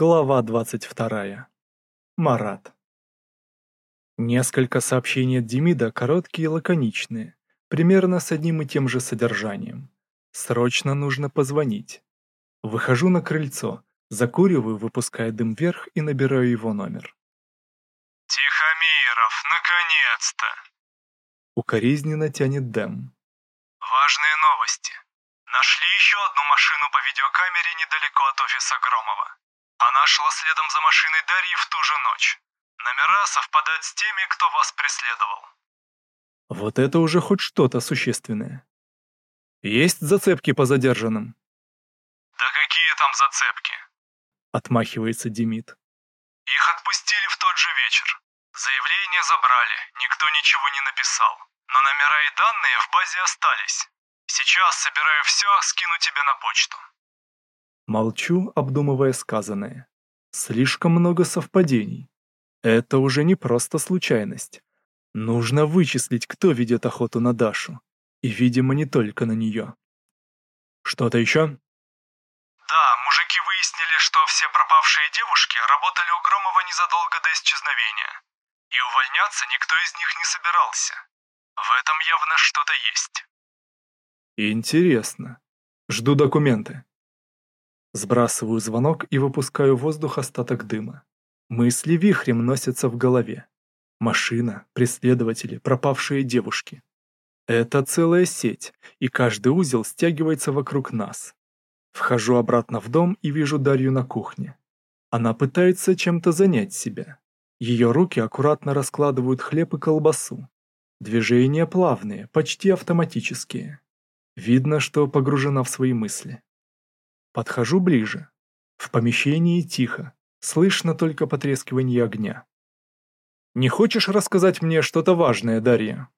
Глава 22. Марат. Несколько сообщений от Демида короткие и лаконичные, примерно с одним и тем же содержанием. Срочно нужно позвонить. Выхожу на крыльцо, закуриваю, выпуская дым вверх и набираю его номер. «Тихомиров, наконец-то!» Укоризненно тянет Дэм. «Важные новости. Нашли еще одну машину по видеокамере недалеко от офиса Громова. Она шла следом за машиной Дарьи в ту же ночь. Номера совпадают с теми, кто вас преследовал. Вот это уже хоть что-то существенное. Есть зацепки по задержанным? Да какие там зацепки? Отмахивается Демид. Их отпустили в тот же вечер. Заявление забрали, никто ничего не написал. Но номера и данные в базе остались. Сейчас собираю все, скину тебе на почту. Молчу, обдумывая сказанное. Слишком много совпадений. Это уже не просто случайность. Нужно вычислить, кто ведет охоту на Дашу. И, видимо, не только на нее. Что-то еще? Да, мужики выяснили, что все пропавшие девушки работали у Громова незадолго до исчезновения. И увольняться никто из них не собирался. В этом явно что-то есть. Интересно. Жду документы. Сбрасываю звонок и выпускаю в воздух остаток дыма. Мысли вихрем носятся в голове. Машина, преследователи, пропавшие девушки. Это целая сеть, и каждый узел стягивается вокруг нас. Вхожу обратно в дом и вижу Дарью на кухне. Она пытается чем-то занять себя. Ее руки аккуратно раскладывают хлеб и колбасу. Движения плавные, почти автоматические. Видно, что погружена в свои мысли. Подхожу ближе. В помещении тихо, слышно только потрескивание огня. «Не хочешь рассказать мне что-то важное, Дарья?»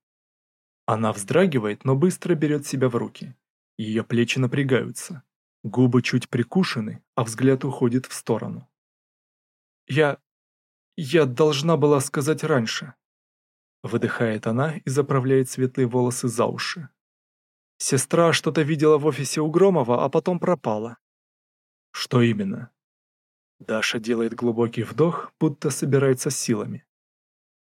Она вздрагивает, но быстро берет себя в руки. Ее плечи напрягаются. Губы чуть прикушены, а взгляд уходит в сторону. «Я... я должна была сказать раньше», Выдыхает она и заправляет светлые волосы за уши. Сестра что-то видела в офисе у Громова, а потом пропала. Что именно? Даша делает глубокий вдох, будто собирается силами.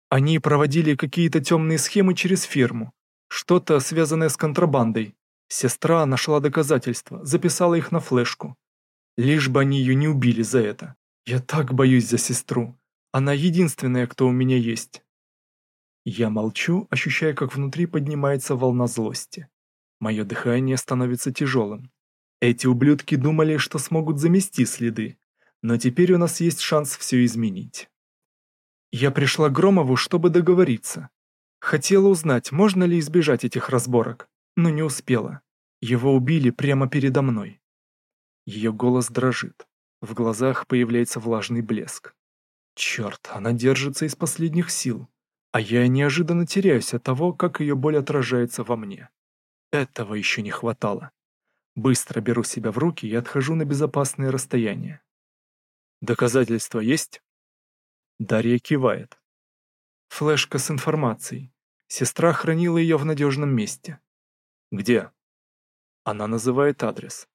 Они проводили какие-то темные схемы через фирму. Что-то связанное с контрабандой. Сестра нашла доказательства, записала их на флешку. Лишь бы они ее не убили за это. Я так боюсь за сестру. Она единственная, кто у меня есть. Я молчу, ощущая, как внутри поднимается волна злости. Мое дыхание становится тяжелым. Эти ублюдки думали, что смогут замести следы, но теперь у нас есть шанс все изменить. Я пришла к Громову, чтобы договориться. Хотела узнать, можно ли избежать этих разборок, но не успела. Его убили прямо передо мной. Ее голос дрожит. В глазах появляется влажный блеск. Черт, она держится из последних сил. А я неожиданно теряюсь от того, как ее боль отражается во мне. Этого еще не хватало. Быстро беру себя в руки и отхожу на безопасное расстояние. Доказательства есть? Дарья кивает. Флешка с информацией. Сестра хранила ее в надежном месте. Где? Она называет адрес.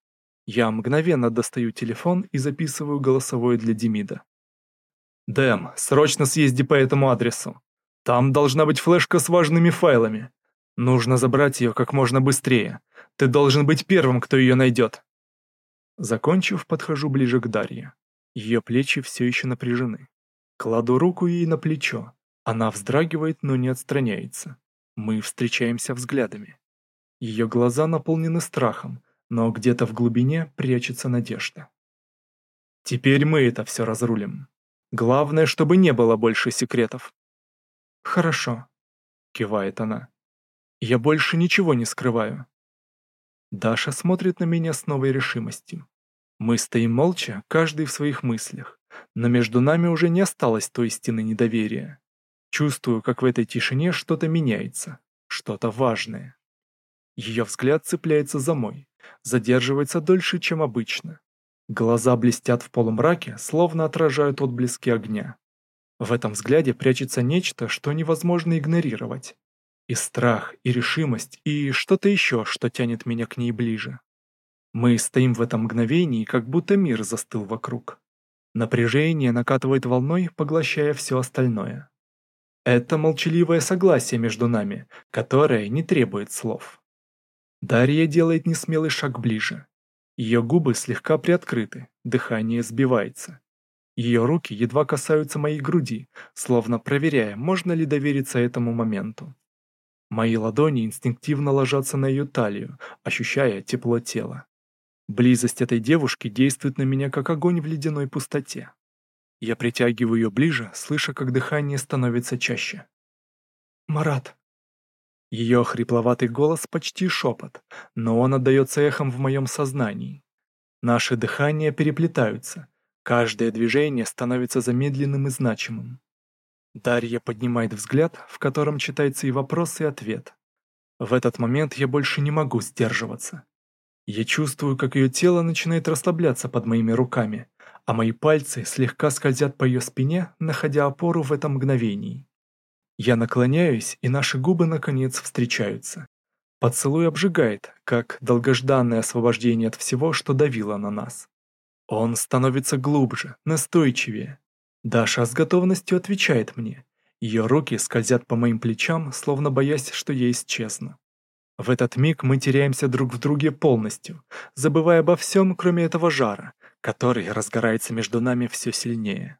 Я мгновенно достаю телефон и записываю голосовое для Демида. «Дэм, срочно съезди по этому адресу. Там должна быть флешка с важными файлами. Нужно забрать ее как можно быстрее. Ты должен быть первым, кто ее найдет. Закончив, подхожу ближе к Дарье. Ее плечи все еще напряжены. Кладу руку ей на плечо. Она вздрагивает, но не отстраняется. Мы встречаемся взглядами. Ее глаза наполнены страхом, но где-то в глубине прячется надежда. Теперь мы это все разрулим. Главное, чтобы не было больше секретов. Хорошо, кивает она. Я больше ничего не скрываю. Даша смотрит на меня с новой решимостью. Мы стоим молча, каждый в своих мыслях, но между нами уже не осталось той стены недоверия. Чувствую, как в этой тишине что-то меняется, что-то важное. Ее взгляд цепляется за мой, задерживается дольше, чем обычно. Глаза блестят в полумраке, словно отражают отблески огня. В этом взгляде прячется нечто, что невозможно игнорировать. И страх, и решимость, и что-то еще, что тянет меня к ней ближе. Мы стоим в этом мгновении, как будто мир застыл вокруг. Напряжение накатывает волной, поглощая все остальное. Это молчаливое согласие между нами, которое не требует слов. Дарья делает несмелый шаг ближе. Ее губы слегка приоткрыты, дыхание сбивается. Ее руки едва касаются моей груди, словно проверяя, можно ли довериться этому моменту. Мои ладони инстинктивно ложатся на ее талию, ощущая тепло тела. Близость этой девушки действует на меня как огонь в ледяной пустоте. Я притягиваю ее ближе, слыша, как дыхание становится чаще. «Марат!» Ее хрипловатый голос почти шепот, но он отдается эхом в моем сознании. Наши дыхания переплетаются, каждое движение становится замедленным и значимым. Дарья поднимает взгляд, в котором читается и вопрос, и ответ. В этот момент я больше не могу сдерживаться. Я чувствую, как ее тело начинает расслабляться под моими руками, а мои пальцы слегка скользят по ее спине, находя опору в этом мгновении. Я наклоняюсь, и наши губы наконец встречаются. Поцелуй обжигает, как долгожданное освобождение от всего, что давило на нас. Он становится глубже, настойчивее. Даша с готовностью отвечает мне. Ее руки скользят по моим плечам, словно боясь, что я исчезну. В этот миг мы теряемся друг в друге полностью, забывая обо всем, кроме этого жара, который разгорается между нами все сильнее.